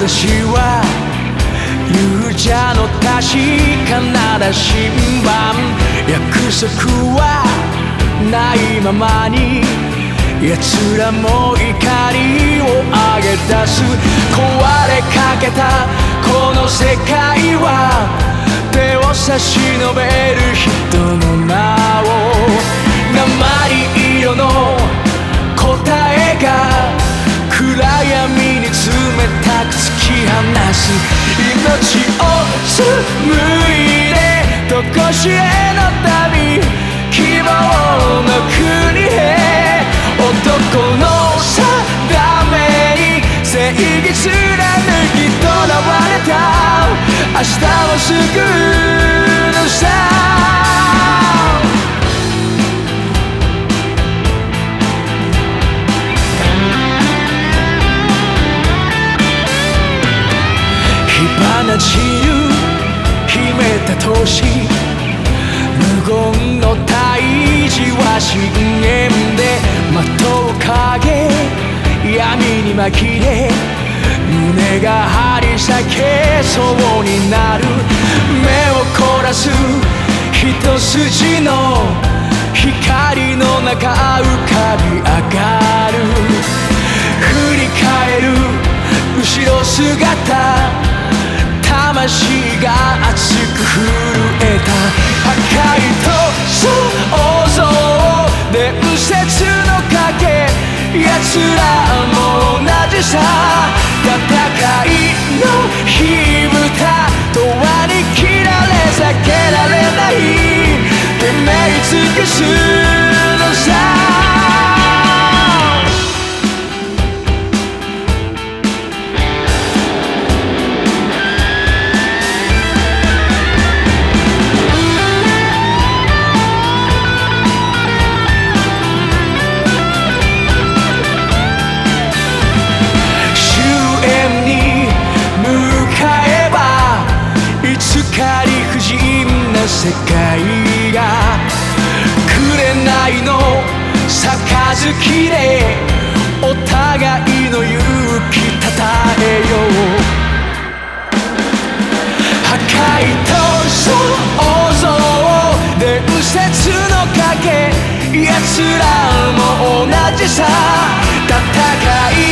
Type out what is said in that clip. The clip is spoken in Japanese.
ざしは勇者の確かな羅針盤約束はないままに奴らも怒りを上げ出す。壊れかけたこの世界は手を差し伸べる人のとこしえの旅希望の国へ男の定めに正義貫きとらわれた明日を救うのさ火花散る秘めた都市深淵でまとう影闇に紛れ胸が張り裂けそうになる目を凝らす一筋の光の中浮かび上がる振り返る後ろ姿魂が熱く震えたすらも同じさ戦いの日々世界が紅の杯でお互いの勇気たたえよう。破壊と想像伝説の影奴らも同じさ。戦い